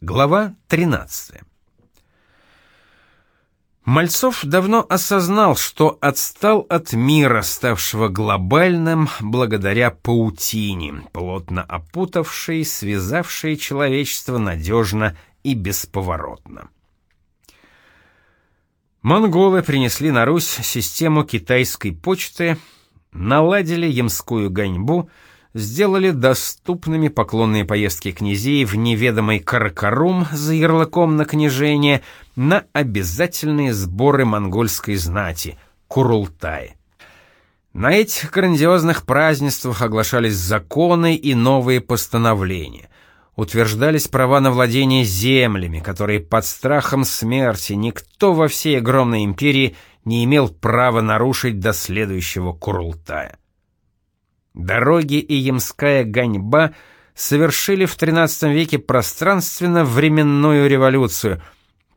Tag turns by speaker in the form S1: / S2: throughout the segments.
S1: Глава 13. Мальцов давно осознал, что отстал от мира, ставшего глобальным благодаря паутине, плотно опутавшей, связавшей человечество надежно и бесповоротно. Монголы принесли на Русь систему китайской почты, наладили ямскую гоньбу — сделали доступными поклонные поездки князей в неведомый Каракарум за ярлыком на княжение на обязательные сборы монгольской знати — Курултай. На этих грандиозных празднествах оглашались законы и новые постановления. Утверждались права на владение землями, которые под страхом смерти никто во всей огромной империи не имел права нарушить до следующего Курултая. Дороги и ямская гоньба совершили в XIII веке пространственно-временную революцию,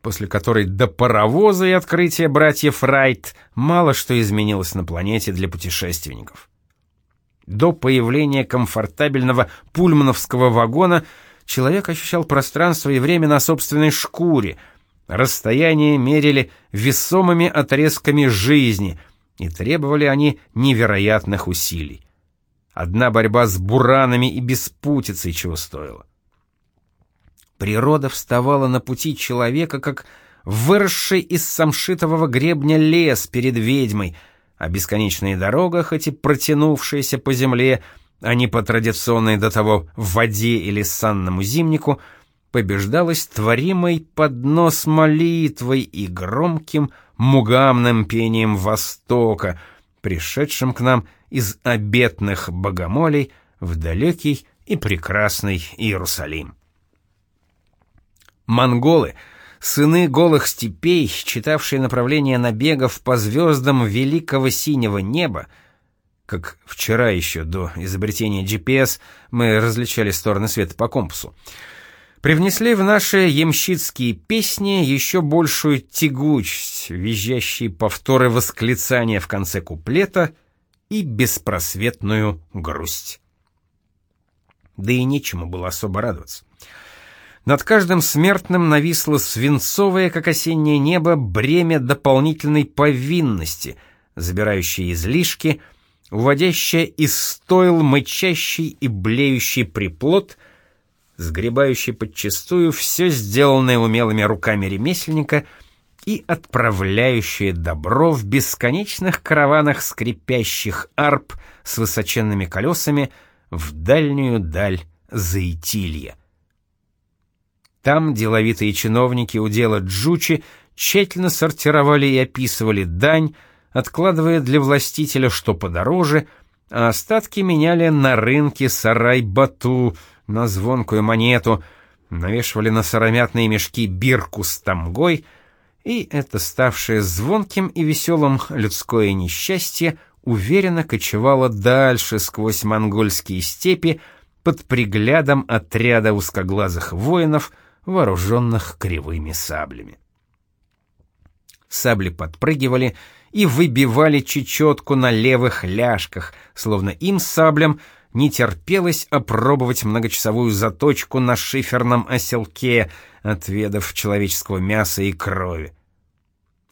S1: после которой до паровоза и открытия братьев Райт мало что изменилось на планете для путешественников. До появления комфортабельного пульмановского вагона человек ощущал пространство и время на собственной шкуре, расстояние мерили весомыми отрезками жизни, и требовали они невероятных усилий. Одна борьба с буранами и беспутицей чего стоила. Природа вставала на пути человека, как выросший из самшитового гребня лес перед ведьмой, а бесконечная дорога, хоть и протянувшаяся по земле, а не по традиционной до того в воде или санному зимнику, побеждалась творимой под нос молитвой и громким мугамным пением Востока, пришедшим к нам из обетных богомолей в далекий и прекрасный Иерусалим. Монголы, сыны голых степей, читавшие направление набегов по звездам великого синего неба, как вчера еще до изобретения GPS мы различали стороны света по компасу, привнесли в наши ямщицкие песни еще большую тягучесть, визжащие повторы восклицания в конце куплета и беспросветную грусть. Да и нечему было особо радоваться. Над каждым смертным нависло свинцовое, как осеннее небо, бремя дополнительной повинности, забирающее излишки, уводящее из стойл мычащий и блеющий приплод, сгребающий подчистую все сделанное умелыми руками ремесленника — и отправляющие добро в бесконечных караванах скрипящих арп с высоченными колесами в дальнюю даль Заитилья. Там деловитые чиновники удела Джучи тщательно сортировали и описывали дань, откладывая для властителя что подороже, а остатки меняли на рынке сарай-бату, на звонкую монету, навешивали на сыромятные мешки бирку с тамгой — и это ставшее звонким и веселым людское несчастье уверенно кочевало дальше сквозь монгольские степи под приглядом отряда узкоглазых воинов, вооруженных кривыми саблями. Сабли подпрыгивали и выбивали чечетку на левых ляжках, словно им саблям не терпелось опробовать многочасовую заточку на шиферном оселке, отведав человеческого мяса и крови.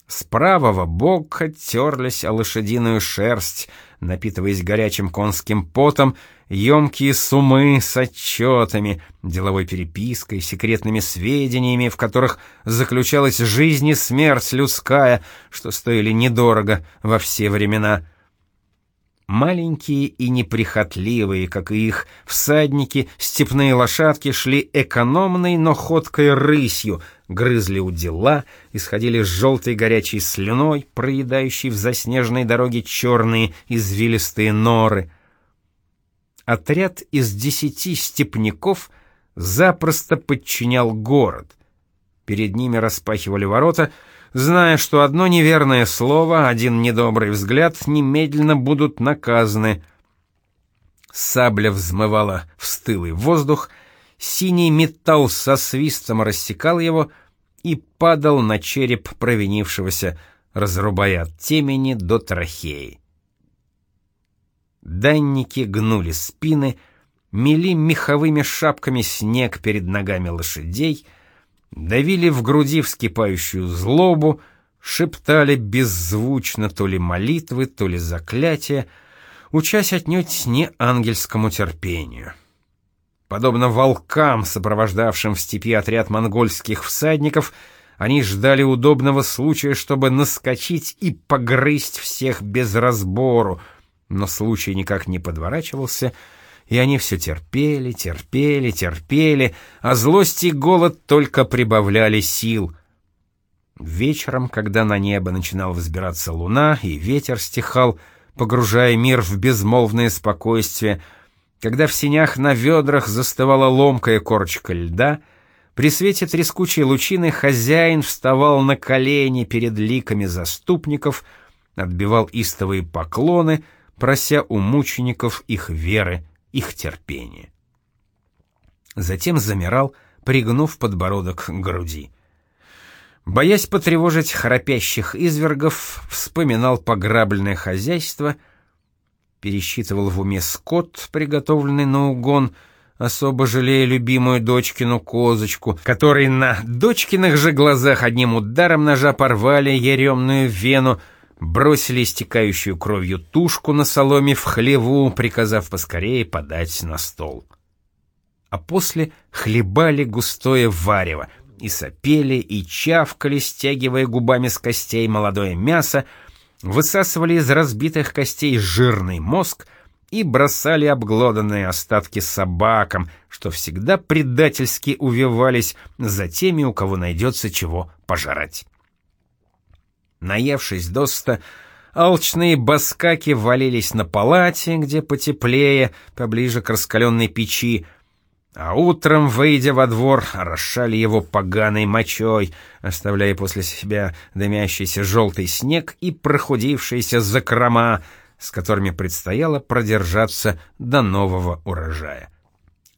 S1: С правого бока терлись о лошадиную шерсть, напитываясь горячим конским потом, емкие сумы с отчетами, деловой перепиской, секретными сведениями, в которых заключалась жизнь и смерть людская, что стоили недорого во все времена — Маленькие и неприхотливые, как и их всадники, степные лошадки шли экономной, но ходкой рысью, грызли у дела, исходили с желтой горячей слюной, проедающей в заснеженной дороге черные извилистые норы. Отряд из десяти степняков запросто подчинял город. Перед ними распахивали ворота — зная, что одно неверное слово, один недобрый взгляд немедленно будут наказаны. Сабля взмывала в стылый воздух, синий металл со свистом рассекал его и падал на череп провинившегося, разрубая от темени до трахеи. Данники гнули спины, мели меховыми шапками снег перед ногами лошадей — давили в груди вскипающую злобу, шептали беззвучно то ли молитвы, то ли заклятия, учась отнюдь не ангельскому терпению. Подобно волкам, сопровождавшим в степи отряд монгольских всадников, они ждали удобного случая, чтобы наскочить и погрызть всех без разбору, но случай никак не подворачивался, и они все терпели, терпели, терпели, а злость и голод только прибавляли сил. Вечером, когда на небо начинала взбираться луна и ветер стихал, погружая мир в безмолвное спокойствие, когда в синях на ведрах застывала ломкая корочка льда, при свете трескучей лучины хозяин вставал на колени перед ликами заступников, отбивал истовые поклоны, прося у мучеников их веры, их терпения. Затем замирал, пригнув подбородок к груди. Боясь потревожить храпящих извергов, вспоминал пограбленное хозяйство, пересчитывал в уме скот, приготовленный на угон, особо жалея любимую дочкину козочку, которой на дочкиных же глазах одним ударом ножа порвали яремную вену, бросили истекающую кровью тушку на соломе в хлеву, приказав поскорее подать на стол. А после хлебали густое варево — и сопели, и чавкали, стягивая губами с костей молодое мясо, высасывали из разбитых костей жирный мозг и бросали обглоданные остатки собакам, что всегда предательски увивались за теми, у кого найдется чего пожрать. Наевшись доста, алчные баскаки валились на палате, где потеплее, поближе к раскаленной печи, а утром, выйдя во двор, расшали его поганой мочой, оставляя после себя дымящийся желтый снег и прохудившиеся закрома, с которыми предстояло продержаться до нового урожая.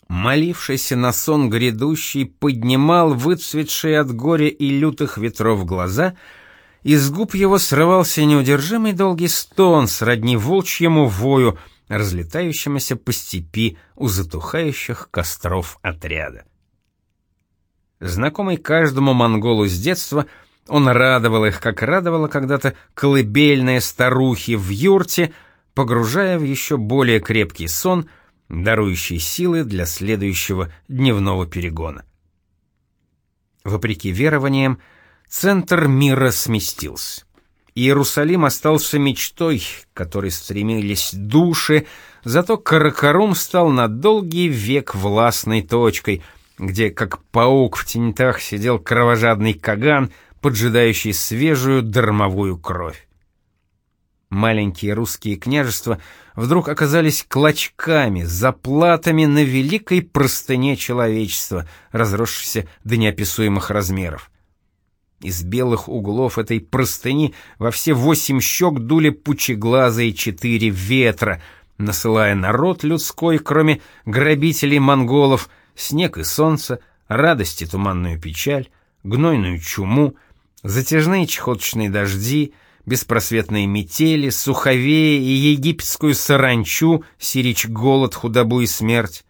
S1: Молившийся на сон грядущий поднимал выцветшие от горя и лютых ветров глаза, из губ его срывался неудержимый долгий стон сродни волчьему вою — разлетающимися по степи у затухающих костров отряда. Знакомый каждому монголу с детства, он радовал их, как радовала когда-то колыбельные старухи в юрте, погружая в еще более крепкий сон, дарующий силы для следующего дневного перегона. Вопреки верованиям, центр мира сместился. Иерусалим остался мечтой, к которой стремились души, зато Каракарум стал на долгий век властной точкой, где, как паук в тенетах, сидел кровожадный Каган, поджидающий свежую дармовую кровь. Маленькие русские княжества вдруг оказались клочками, заплатами на великой простыне человечества, разросшейся до неописуемых размеров. Из белых углов этой простыни во все восемь щек дули пучеглазые четыре ветра, насылая народ людской, кроме грабителей монголов, снег и солнце, радость и туманную печаль, гнойную чуму, затяжные чехоточные дожди, беспросветные метели, суховеи и египетскую саранчу, сирич голод, худобу и смерть.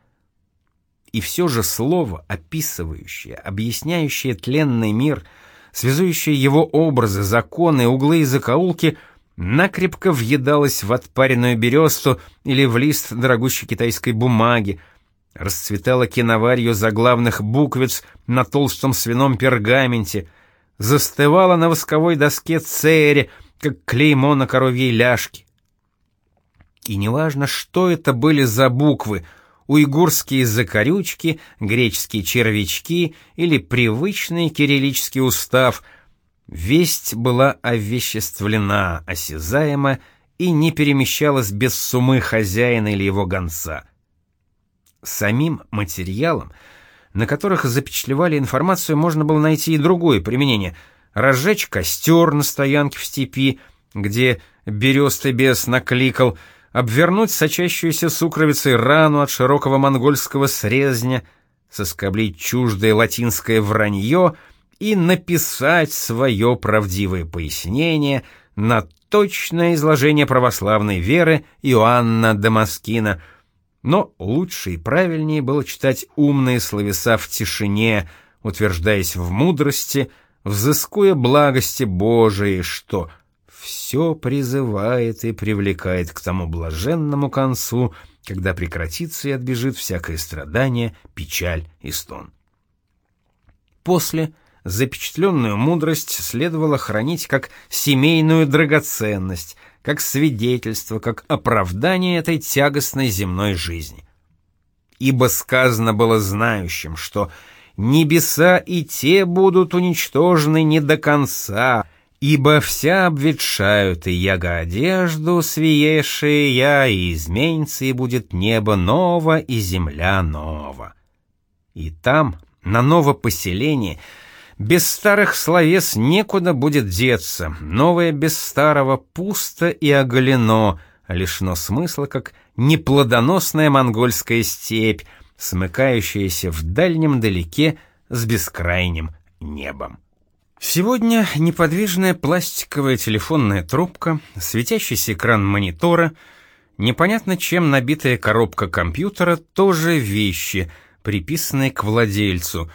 S1: И все же слово, описывающее, объясняющее тленный мир — связующие его образы, законы, углы и закоулки, накрепко въедалось в отпаренную бересту или в лист дорогущей китайской бумаги, расцветала киноварью заглавных буквиц на толстом свином пергаменте, застывала на восковой доске цере, как клеймо на коровьей ляжке. И неважно, что это были за буквы — уйгурские закорючки, греческие червячки или привычный кириллический устав. Весть была овеществлена, осязаема и не перемещалась без сумы хозяина или его гонца. Самим материалом, на которых запечатлевали информацию, можно было найти и другое применение — разжечь костер на стоянке в степи, где берестый бес накликал — обвернуть сочащуюся сукровицей рану от широкого монгольского срезня, соскоблить чуждое латинское вранье и написать свое правдивое пояснение на точное изложение православной веры Иоанна Дамаскина, но лучше и правильнее было читать умные словеса в тишине, утверждаясь в мудрости, взыскуя благости Божией, что все призывает и привлекает к тому блаженному концу, когда прекратится и отбежит всякое страдание, печаль и стон. После запечатленную мудрость следовало хранить как семейную драгоценность, как свидетельство, как оправдание этой тягостной земной жизни. Ибо сказано было знающим, что небеса и те будут уничтожены не до конца, ибо вся обветшают, и яга одежду свиешие я, и изменится, и будет небо ново, и земля нова. И там, на ново поселение, без старых словес некуда будет деться, новое без старого пусто и оголено, лишено смысла, как неплодоносная монгольская степь, смыкающаяся в дальнем далеке с бескрайним небом. Сегодня неподвижная пластиковая телефонная трубка, светящийся экран монитора, непонятно чем набитая коробка компьютера тоже вещи, приписанные к владельцу.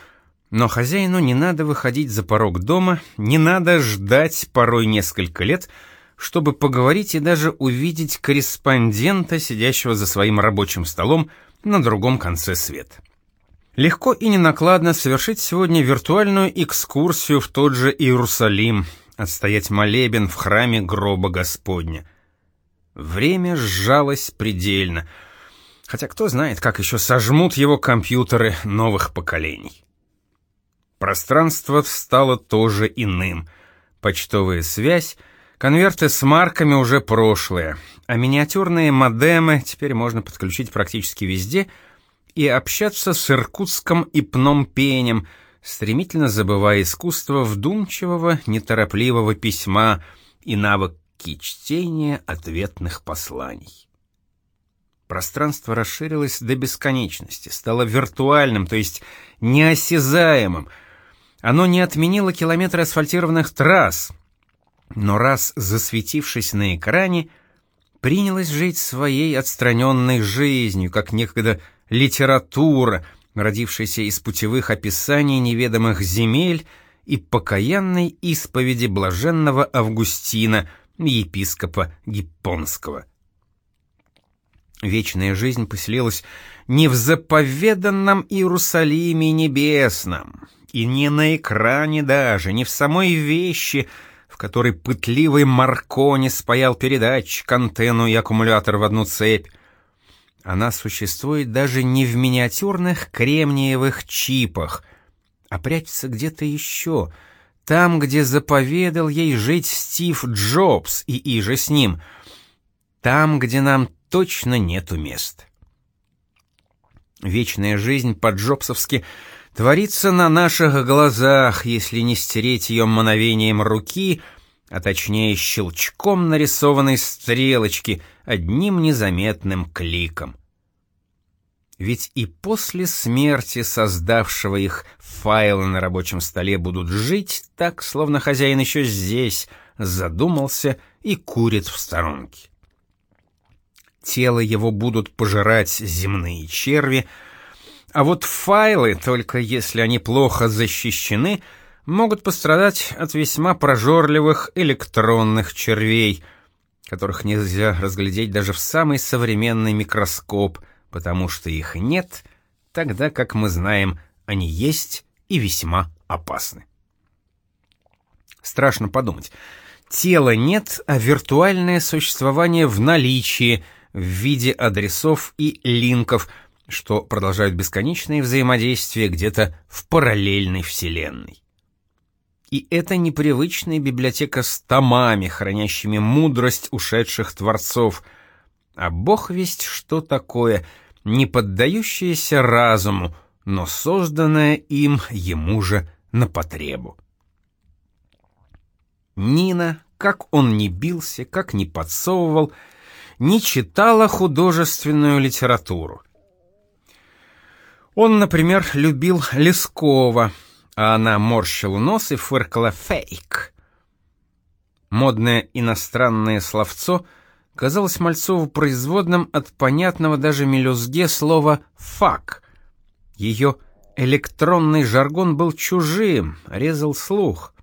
S1: Но хозяину не надо выходить за порог дома, не надо ждать порой несколько лет, чтобы поговорить и даже увидеть корреспондента, сидящего за своим рабочим столом на другом конце света. Легко и ненакладно совершить сегодня виртуальную экскурсию в тот же Иерусалим, отстоять молебен в храме гроба Господня. Время сжалось предельно, хотя кто знает, как еще сожмут его компьютеры новых поколений. Пространство стало тоже иным. Почтовая связь, конверты с марками уже прошлое, а миниатюрные модемы теперь можно подключить практически везде — и общаться с Иркутском и Пномпенем, стремительно забывая искусство вдумчивого, неторопливого письма и навыки чтения ответных посланий. Пространство расширилось до бесконечности, стало виртуальным, то есть неосязаемым. Оно не отменило километры асфальтированных трасс, но раз засветившись на экране, принялось жить своей отстраненной жизнью, как некогда литература, родившаяся из путевых описаний неведомых земель и покаянной исповеди блаженного Августина, епископа Гиппонского. Вечная жизнь поселилась не в заповеданном Иерусалиме небесном, и не на экране даже, не в самой вещи, в которой пытливый Маркони спаял передатчик, антенну и аккумулятор в одну цепь, она существует даже не в миниатюрных кремниевых чипах, а прячется где-то еще, там, где заповедал ей жить Стив Джобс и иже с ним, там, где нам точно нету мест. Вечная жизнь по-джобсовски творится на наших глазах, если не стереть ее мановением руки, а точнее щелчком нарисованной стрелочки — одним незаметным кликом. Ведь и после смерти создавшего их файлы на рабочем столе будут жить так, словно хозяин еще здесь, задумался и курит в сторонке. Тело его будут пожирать земные черви, а вот файлы, только если они плохо защищены, могут пострадать от весьма прожорливых электронных червей — которых нельзя разглядеть даже в самый современный микроскоп, потому что их нет, тогда как мы знаем, они есть и весьма опасны. Страшно подумать. Тела нет, а виртуальное существование в наличии в виде адресов и линков, что продолжают бесконечные взаимодействия где-то в параллельной вселенной. И это непривычная библиотека с томами, хранящими мудрость ушедших творцов. А бог весть что такое, не поддающееся разуму, но созданное им ему же на потребу. Нина, как он ни бился, как ни подсовывал, не читала художественную литературу. Он, например, любил Лескова — а она морщила нос и фыркала «фейк». Модное иностранное словцо казалось Мальцову производным от понятного даже мелюзге слова «фак». Ее Электронный жаргон был чужим, резал слух.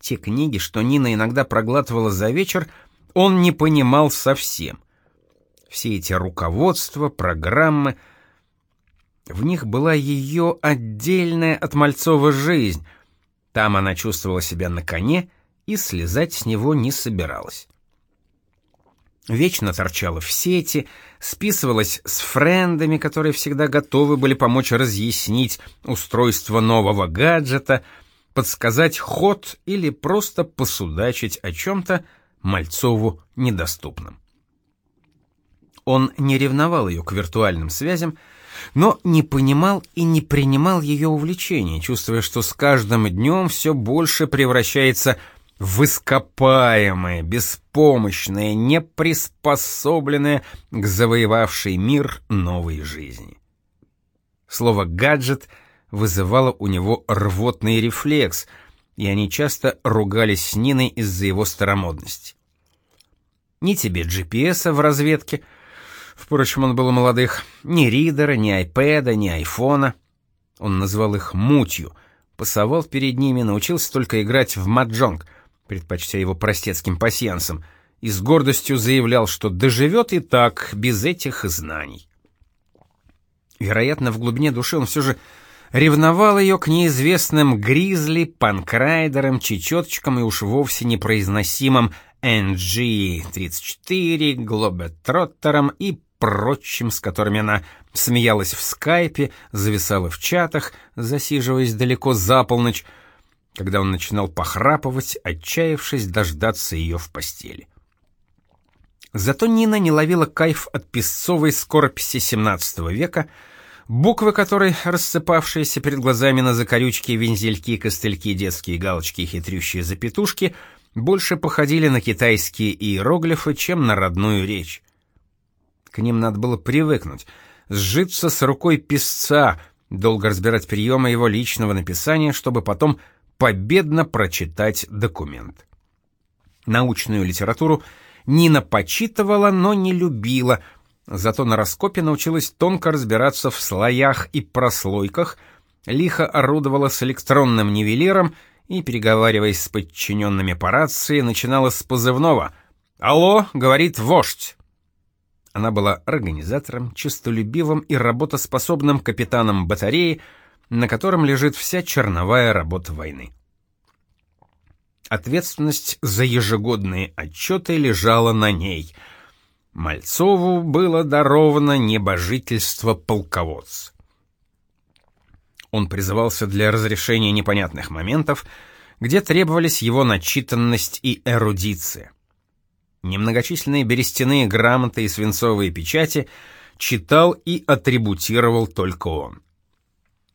S1: Те книги, что Нина иногда проглатывала за вечер, он не понимал совсем. Все эти руководства, программы, в них была ее отдельная от Мальцова жизнь. Там она чувствовала себя на коне и слезать с него не собиралась. Вечно торчала в сети, списывалась с френдами, которые всегда готовы были помочь разъяснить устройство нового гаджета, подсказать ход или просто посудачить о чем-то Мальцову недоступном. Он не ревновал ее к виртуальным связям, но не понимал и не принимал ее увлечения, чувствуя, что с каждым днем все больше превращается в ископаемое, беспомощное, неприспособленное к завоевавшей мир новой жизни. Слово «гаджет» вызывало у него рвотный рефлекс, и они часто ругались с Ниной из-за его старомодности. Ни тебе GPS в разведке — Впрочем, он был молодых. Ни ридера, ни айпэда, ни айфона. Он назвал их мутью, пасовал перед ними, научился только играть в маджонг, предпочтя его простецким пасьянсом, и с гордостью заявлял, что доживет и так, без этих знаний. Вероятно, в глубине души он все же ревновал ее к неизвестным гризли, панкрайдерам, чечеточкам и уж вовсе непроизносимым NG-34, глобетроттерам и прочим, с которыми она смеялась в скайпе, зависала в чатах, засиживаясь далеко за полночь, когда он начинал похрапывать, отчаявшись дождаться ее в постели. Зато Нина не ловила кайф от песцовой скорописи XVII века, буквы которой, рассыпавшиеся перед глазами на закорючки, вензельки, костыльки, детские галочки и хитрющие запятушки, больше походили на китайские иероглифы, чем на родную речь. К ним надо было привыкнуть, сжиться с рукой писца, долго разбирать приемы его личного написания, чтобы потом победно прочитать документ. Научную литературу Нина почитывала, но не любила, зато на раскопе научилась тонко разбираться в слоях и прослойках, лихо орудовала с электронным нивелиром и, переговариваясь с подчиненными по рации, начинала с позывного «Алло», — говорит вождь. Она была организатором, честолюбивым и работоспособным капитаном батареи, на котором лежит вся черновая работа войны. Ответственность за ежегодные отчеты лежала на ней. Мальцову было даровано небожительство полководца. Он призывался для разрешения непонятных моментов, где требовались его начитанность и эрудиция. Немногочисленные берестяные грамоты и свинцовые печати читал и атрибутировал только он.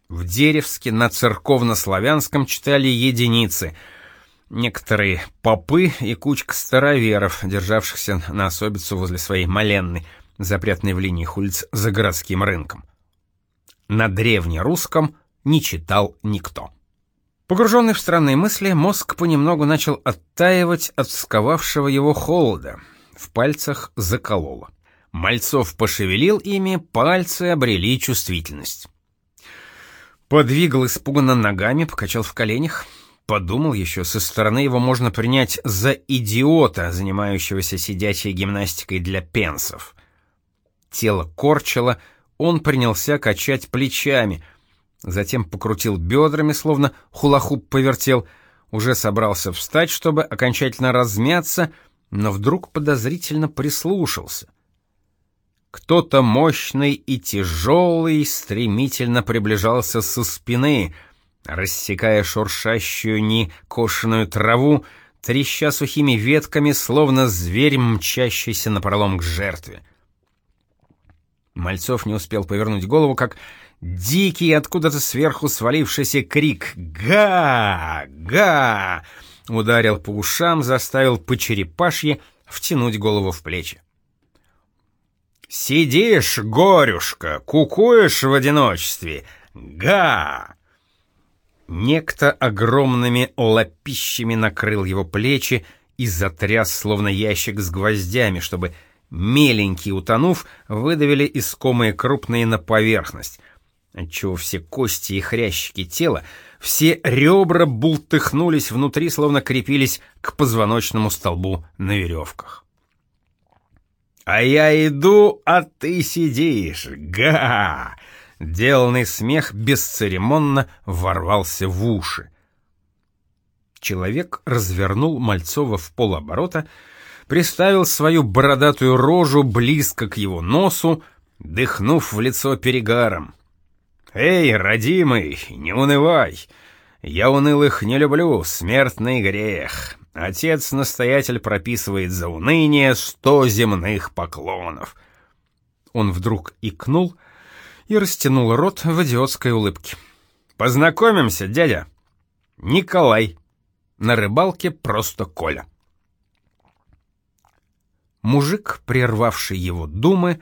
S1: В Деревске на церковно-славянском читали единицы, некоторые попы и кучка староверов, державшихся на особицу возле своей моленной, запрятанной в линии улиц за городским рынком. На древнерусском не читал никто. Погруженный в странные мысли, мозг понемногу начал оттаивать от сковавшего его холода. В пальцах закололо. Мальцов пошевелил ими, пальцы обрели чувствительность. Подвигал испуганно ногами, покачал в коленях. Подумал еще, со стороны его можно принять за идиота, занимающегося сидячей гимнастикой для пенсов. Тело корчило, он принялся качать плечами — затем покрутил бедрами, словно хулахуп повертел, уже собрался встать, чтобы окончательно размяться, но вдруг подозрительно прислушался. Кто-то мощный и тяжелый стремительно приближался со спины, рассекая шуршащую некошенную траву, треща сухими ветками, словно зверь, мчащийся напролом к жертве. Мальцов не успел повернуть голову, как Дикий, откуда-то сверху свалившийся крик «Га! Га!» ударил по ушам, заставил по черепашье втянуть голову в плечи. «Сидишь, горюшка, кукуешь в одиночестве! Га!» Некто огромными лапищами накрыл его плечи и затряс, словно ящик с гвоздями, чтобы меленькие, утонув, выдавили искомые крупные на поверхность — отчего все кости и хрящики тела, все ребра бултыхнулись внутри, словно крепились к позвоночному столбу на веревках. «А я иду, а ты сидишь! Га!» Деланный смех бесцеремонно ворвался в уши. Человек развернул Мальцова в полоборота, приставил свою бородатую рожу близко к его носу, дыхнув в лицо перегаром. «Эй, родимый, не унывай! Я унылых не люблю, смертный грех. Отец-настоятель прописывает за уныние сто земных поклонов». Он вдруг икнул и растянул рот в идиотской улыбке. «Познакомимся, дядя. Николай. На рыбалке просто Коля». Мужик, прервавший его думы,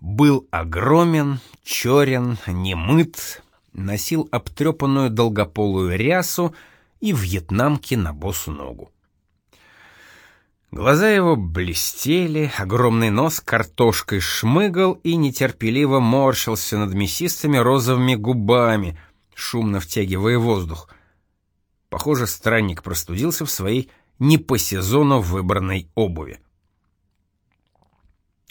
S1: был огромен, черен, немыт, носил обтрепанную долгополую рясу и вьетнамки на босу ногу. Глаза его блестели, огромный нос картошкой шмыгал и нетерпеливо морщился над мясистыми розовыми губами, шумно втягивая воздух. Похоже, странник простудился в своей не по сезону выбранной обуви.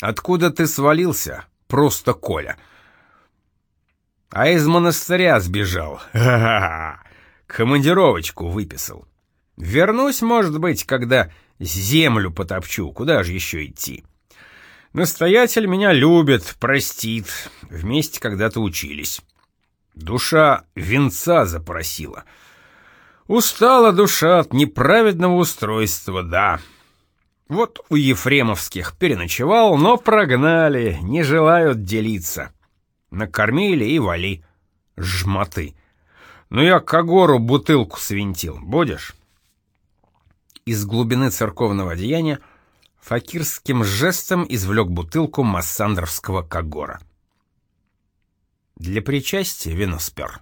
S1: Откуда ты свалился? Просто Коля. А из монастыря сбежал. Ха-ха-ха. Командировочку выписал. Вернусь, может быть, когда землю потопчу. Куда же еще идти? Настоятель меня любит, простит. Вместе когда-то учились. Душа венца запросила. Устала душа от неправедного устройства, да. Вот у Ефремовских переночевал, но прогнали, не желают делиться. Накормили и вали. Жмоты. Ну я к Агору бутылку свинтил. Будешь? Из глубины церковного одеяния факирским жестом извлек бутылку массандровского Кагора. Для причастия вино спер.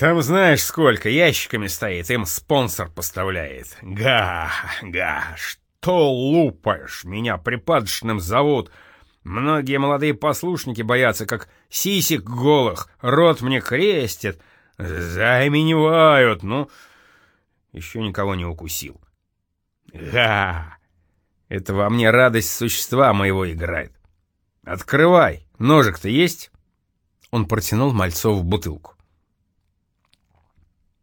S1: Там знаешь сколько, ящиками стоит, им спонсор поставляет. Га, га, что лупаешь, меня припадочным зовут. Многие молодые послушники боятся, как сисек голых, рот мне крестит, заименевают, ну... Еще никого не укусил. Га, это во мне радость существа моего играет. Открывай, ножик-то есть? Он протянул Мальцову бутылку.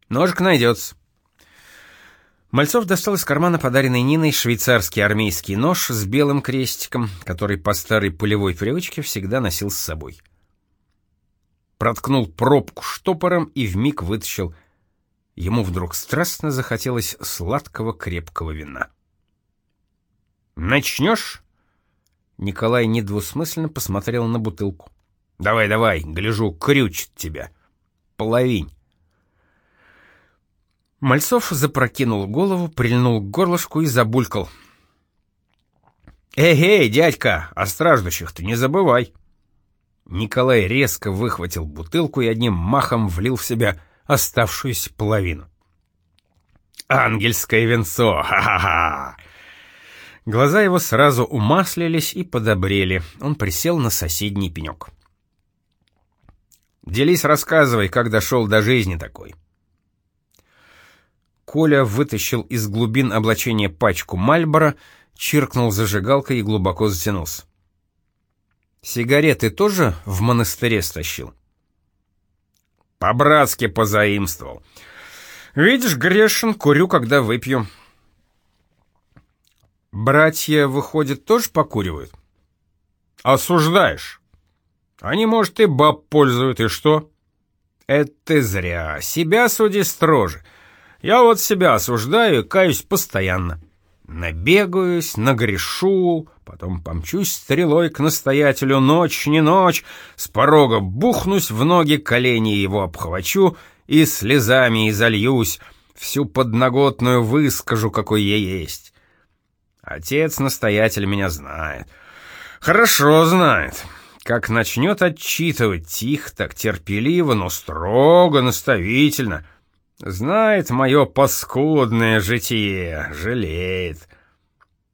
S1: Ножик найдется. Мальцов достал из кармана подаренный Ниной швейцарский армейский нож с белым крестиком, который по старой полевой привычке всегда носил с собой. Проткнул пробку штопором и вмиг вытащил. Ему вдруг страстно захотелось сладкого крепкого вина. «Начнешь?» Николай недвусмысленно посмотрел на бутылку. «Давай, давай, гляжу, крючит тебя. Половинь». Мальцов запрокинул голову, прильнул к горлышку и забулькал. «Эй-эй, дядька, о страждущих-то не забывай!» Николай резко выхватил бутылку и одним махом влил в себя оставшуюся половину. «Ангельское венцо! Ха-ха-ха!» Глаза его сразу умаслились и подобрели. Он присел на соседний пенек. «Делись, рассказывай, как дошел до жизни такой». Коля вытащил из глубин облачения пачку Мальбора, чиркнул зажигалкой и глубоко затянулся. «Сигареты тоже в монастыре стащил?» «По-братски позаимствовал. Видишь, грешен, курю, когда выпью». «Братья, выходит, тоже покуривают?» «Осуждаешь. Они, может, и баб пользуют, и что?» «Это зря. Себя суди строже». Я вот себя осуждаю и каюсь постоянно. Набегаюсь, нагрешу, потом помчусь стрелой к настоятелю ночь не ночь, с порога бухнусь в ноги, колени его обхвачу и слезами изольюсь, всю подноготную выскажу, какой я есть. Отец-настоятель меня знает. Хорошо знает. Как начнет отчитывать тихо, так терпеливо, но строго, наставительно — Знает мое паскудное житие, жалеет.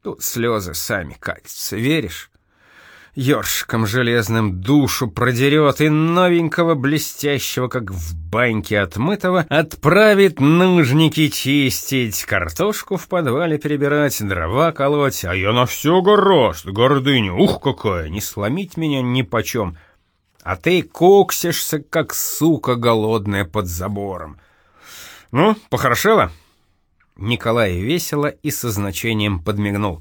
S1: Тут слезы сами катятся, веришь? ёршиком железным душу продерет и новенького блестящего, как в баньке отмытого, отправит нужники чистить, картошку в подвале перебирать, дрова колоть, а я на все гораст, гордыня, ух какая, не сломить меня ни почем. А ты коксишься, как сука голодная под забором. Ну, похорошело? Николай весело и со значением подмигнул.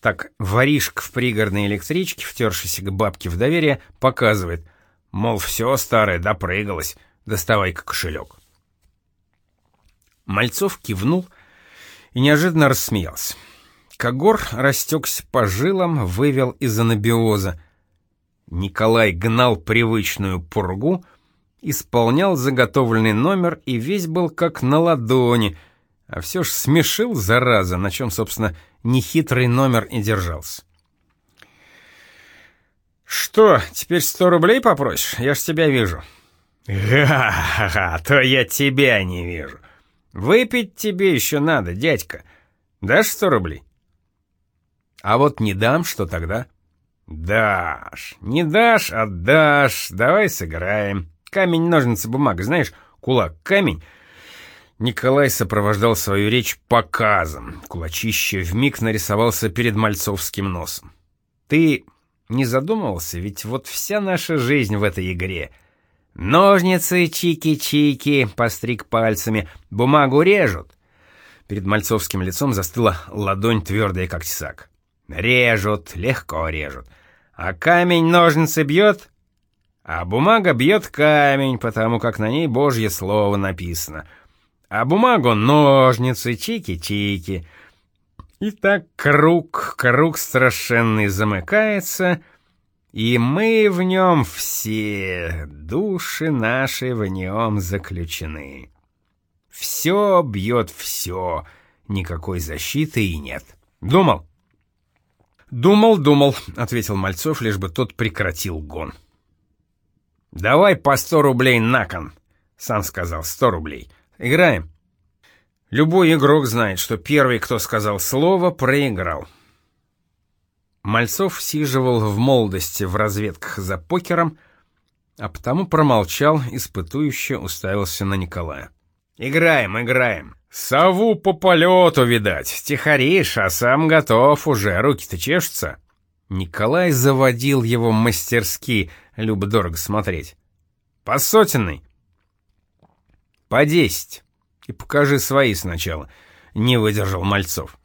S1: Так воришка в пригородной электричке, втершийся к бабке в доверие, показывает, мол, все старое, допрыгалось, доставай-ка кошелек. Мальцов кивнул и неожиданно рассмеялся. Когор растекся по жилам, вывел из анабиоза. Николай гнал привычную пургу, исполнял заготовленный номер и весь был как на ладони — а все ж смешил, зараза, на чем, собственно, нехитрый номер и держался. «Что, теперь сто рублей попросишь? Я ж тебя вижу». «Ха-ха-ха, то я тебя не вижу. Выпить тебе еще надо, дядька. Дашь сто рублей?» «А вот не дам, что тогда?» «Дашь. Не дашь, отдашь. Давай сыграем. Камень, ножницы, бумага. Знаешь, кулак, камень, Николай сопровождал свою речь показом. Кулачище вмиг нарисовался перед мальцовским носом. «Ты не задумывался? Ведь вот вся наша жизнь в этой игре. Ножницы, чики-чики, постриг пальцами, бумагу режут». Перед мальцовским лицом застыла ладонь твердая, как тесак. «Режут, легко режут. А камень ножницы бьет?» «А бумага бьет камень, потому как на ней Божье слово написано» а бумагу ножницы, чики-чики. И так круг, круг страшенный замыкается, и мы в нем все, души наши в нем заключены. Все бьет все, никакой защиты и нет. Думал? «Думал, думал», — ответил Мальцов, лишь бы тот прекратил гон. «Давай по сто рублей на кон», — сам сказал, сто рублей. Играем. Любой игрок знает, что первый, кто сказал слово, проиграл. Мальцов сиживал в молодости в разведках за покером, а потому промолчал, испытующе уставился на Николая. «Играем, играем. Сову по полету, видать. Тихоришь, а сам готов уже, руки-то чешутся». Николай заводил его мастерски, любо-дорого смотреть. «По сотенной». По десять. И покажи свои сначала. Не выдержал Мальцов.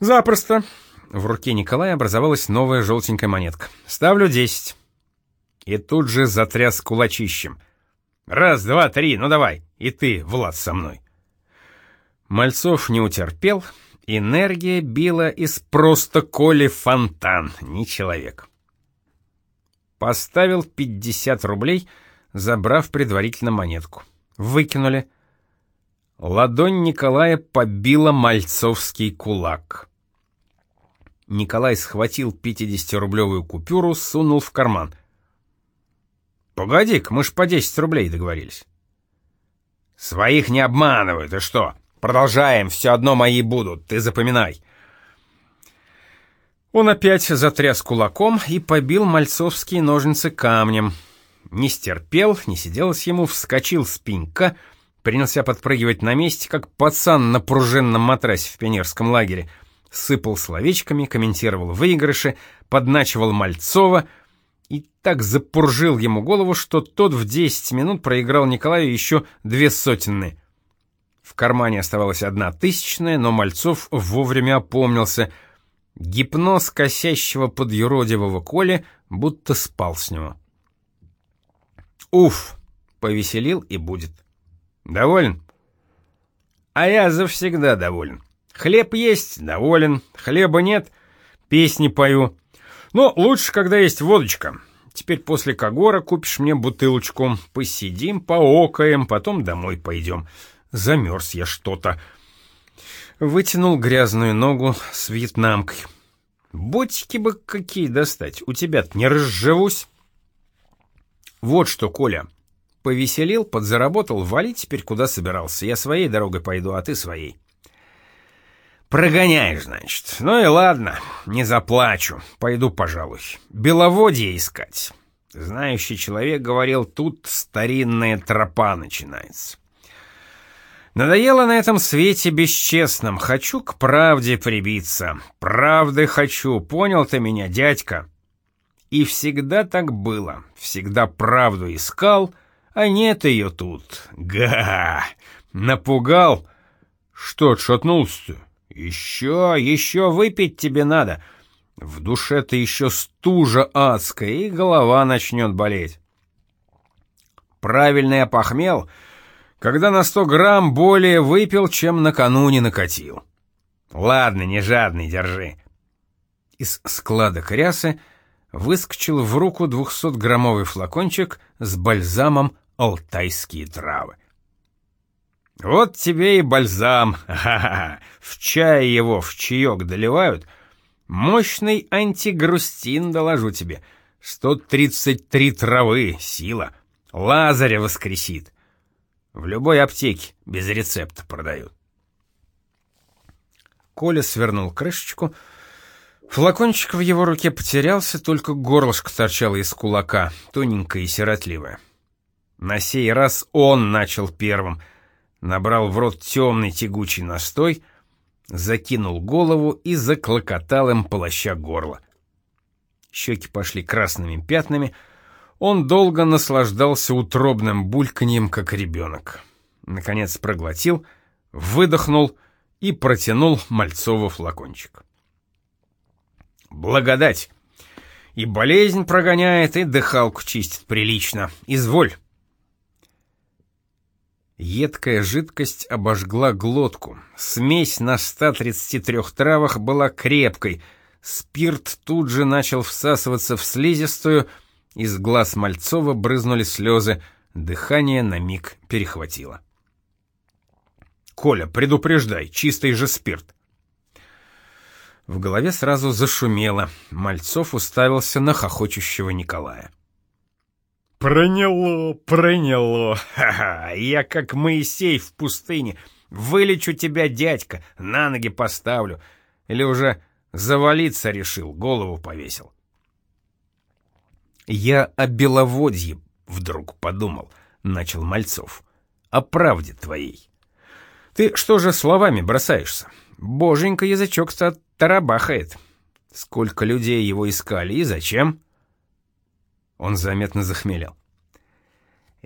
S1: Запросто. В руке Николая образовалась новая желтенькая монетка. Ставлю десять. И тут же затряс кулачищем. Раз, два, три, ну давай. И ты, Влад, со мной. Мальцов не утерпел. Энергия била из просто коли фонтан, не человек. Поставил 50 рублей, забрав предварительно монетку. Выкинули. Ладонь Николая побила мальцовский кулак. Николай схватил 50-рублевую купюру, сунул в карман. «Погоди-ка, мы ж по 10 рублей договорились». «Своих не обманывают, и что? Продолжаем, все одно мои будут, ты запоминай». Он опять затряс кулаком и побил мальцовские ножницы камнем. Не стерпел, не сиделось ему, вскочил с пенька, принялся подпрыгивать на месте, как пацан на пружинном матрасе в пионерском лагере, сыпал словечками, комментировал выигрыши, подначивал Мальцова и так запуржил ему голову, что тот в 10 минут проиграл Николаю еще две сотенные. В кармане оставалась одна тысячная, но Мальцов вовремя опомнился. Гипноз косящего под юродивого Коли будто спал с него. Уф, повеселил и будет. Доволен? А я завсегда доволен. Хлеб есть, доволен. Хлеба нет, песни пою. Но лучше, когда есть водочка. Теперь после Кагора купишь мне бутылочку. Посидим, поокаем, потом домой пойдем. Замерз я что-то. Вытянул грязную ногу с вьетнамкой. Ботики бы какие достать, у тебя-то не разживусь. Вот что, Коля, повеселил, подзаработал, вали теперь куда собирался. Я своей дорогой пойду, а ты своей. Прогоняешь, значит. Ну и ладно, не заплачу. Пойду, пожалуй. Беловодье искать. Знающий человек говорил, тут старинная тропа начинается. Надоело на этом свете бесчестном. Хочу к правде прибиться. Правды хочу. Понял ты меня, дядька? И всегда так было. Всегда правду искал, а нет ее тут. Га! Напугал? Что отшатнулся-то? Еще, еще выпить тебе надо. В душе-то еще стужа адская, и голова начнет болеть. Правильно я похмел, когда на сто грамм более выпил, чем накануне накатил. Ладно, не жадный, держи. Из склада крясы выскочил в руку двухсотграммовый флакончик с бальзамом «Алтайские травы». Вот тебе и бальзам, ха-ха-ха. В чай его в чаек доливают. Мощный антигрустин, доложу тебе. 133 травы, сила. Лазаря воскресит. В любой аптеке без рецепта продают. Коля свернул крышечку. Флакончик в его руке потерялся, только горлышко торчало из кулака, тоненькое и сиротливое. На сей раз он начал первым — набрал в рот темный тягучий настой, закинул голову и заклокотал им полоща горло. Щеки пошли красными пятнами, он долго наслаждался утробным бульканьем, как ребенок. Наконец проглотил, выдохнул и протянул Мальцову флакончик. «Благодать! И болезнь прогоняет, и дыхалку чистит прилично. Изволь!» Едкая жидкость обожгла глотку. Смесь на 133 травах была крепкой. Спирт тут же начал всасываться в слизистую, из глаз Мальцова брызнули слезы, дыхание на миг перехватило. «Коля, предупреждай, чистый же спирт!» В голове сразу зашумело. Мальцов уставился на хохочущего Николая.
S2: Проняло, проняло.
S1: Ха-ха, я как Моисей в пустыне. Вылечу тебя, дядька, на ноги поставлю. Или уже завалиться решил, голову повесил. Я о беловодье вдруг подумал, начал Мальцов. О правде твоей. Ты что же словами бросаешься? Боженька язычок-то тарабахает. Сколько людей его искали и зачем? — он заметно захмелел.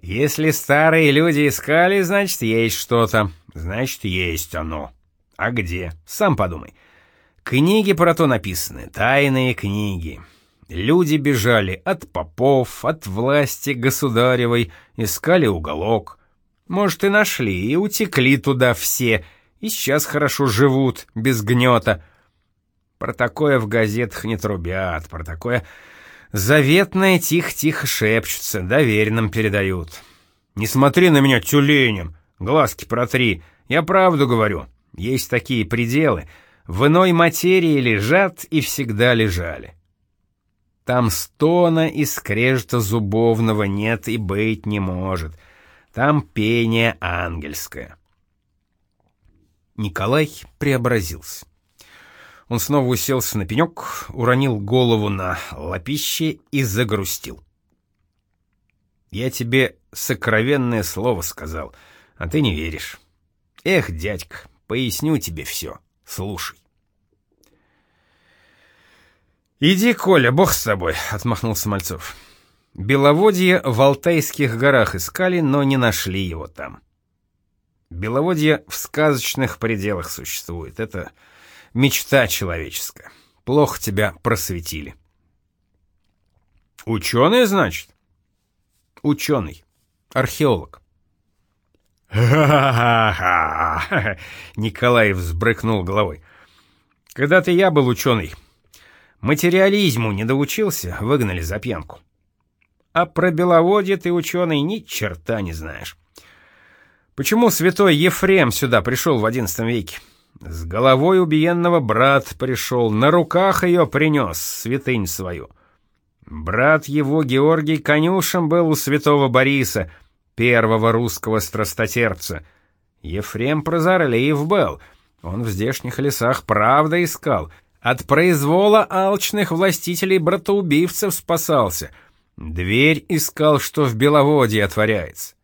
S1: «Если старые люди искали, значит, есть что-то. Значит, есть оно. А где? Сам подумай. Книги про то написаны, тайные книги. Люди бежали от попов, от власти государевой, искали уголок. Может, и нашли, и утекли туда все, и сейчас хорошо живут, без гнета. Про такое в газетах не трубят, про такое Заветное тихо-тихо шепчутся, доверенным передают. Не смотри на меня тюленем, глазки протри, я правду говорю. Есть такие пределы, в иной материи лежат и всегда лежали. Там стона и скрежета зубовного нет и быть не может. Там пение ангельское. Николай преобразился. Он снова уселся на пенек, уронил голову на лапище и загрустил. «Я тебе сокровенное слово сказал, а ты не веришь. Эх, дядька, поясню тебе все, слушай». «Иди, Коля, бог с тобой», — отмахнулся Мальцов. Беловодье в Алтайских горах искали, но не нашли его там. Беловодье в сказочных пределах существует. Это Мечта человеческая. Плохо тебя просветили. Ученый, значит? Ученый. Археолог. «Ха-ха-ха!» Николай взбрыкнул головой. «Когда-то я был ученый. Материализму не доучился, выгнали за пьянку. А про беловодье ты, ученый, ни черта не знаешь. Почему святой Ефрем сюда пришел в XI веке? С головой убиенного брат пришел, на руках ее принес, святынь свою. Брат его, Георгий, конюшем был у святого Бориса, первого русского страстотерпца. Ефрем Прозорлиев был, Он в здешних лесах правда искал, от произвола алчных властителей братоубивцев спасался. Дверь искал, что в Беловодье отворяется.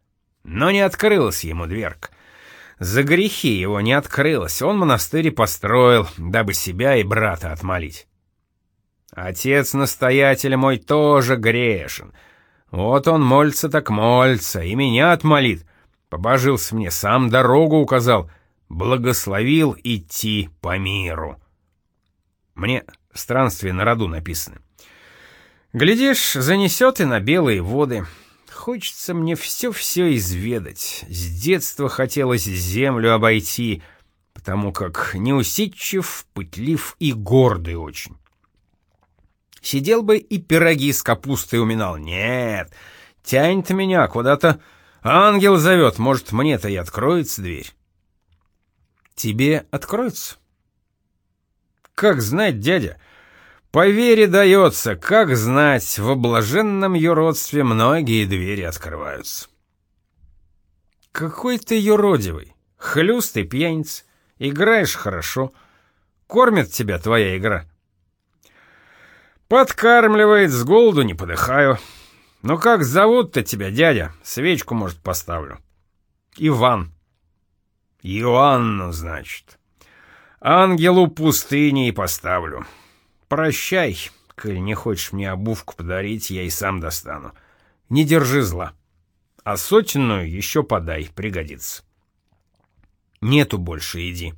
S1: Но не открылась ему дверка. За грехи его не открылось, он монастырь построил, дабы себя и брата отмолить. Отец-настоятель мой тоже грешен. Вот он молится так молится, и меня отмолит. Побожился мне, сам дорогу указал, благословил идти по миру. Мне странствие на роду написано. Глядишь, занесет и на белые воды. Хочется мне все-все изведать. С детства хотелось землю обойти, потому как неусидчив, пытлив и гордый очень. Сидел бы и пироги с капустой уминал. Нет, тянет меня куда-то. Ангел зовет, может, мне-то и откроется дверь. Тебе откроется? Как знать, дядя? По вере дается, как знать, в облаженном юродстве многие двери открываются. Какой ты юродивый, хлюстый пьяниц, играешь хорошо, кормит тебя твоя игра. Подкармливает, с голоду не подыхаю. Ну как зовут-то тебя, дядя? Свечку, может, поставлю. Иван. Иоанну, значит. Ангелу пустыни и поставлю. Прощай, коль не хочешь мне обувку подарить, я и сам достану. Не держи зла. А сотенную еще подай, пригодится. Нету больше, иди.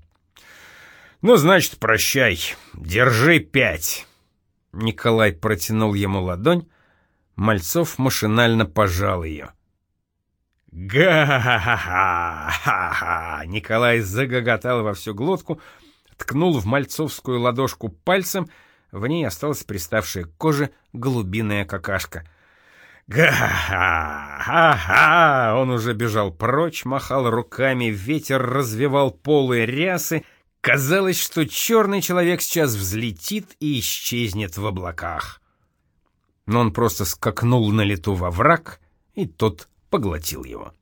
S1: Ну, значит, прощай. Держи пять. Николай протянул ему ладонь, Мальцов машинально пожал ее. «Га-ха-ха-ха-ха!» Николай загоготал во всю глотку, ткнул в мальцовскую ладошку пальцем, в ней осталась приставшая к коже голубиная какашка. «Га-ха-ха-ха!» Он уже бежал прочь, махал руками, ветер развивал полы рясы. Казалось, что черный человек сейчас взлетит и исчезнет в облаках. Но он просто скакнул на лету во враг, и тот поглотил его.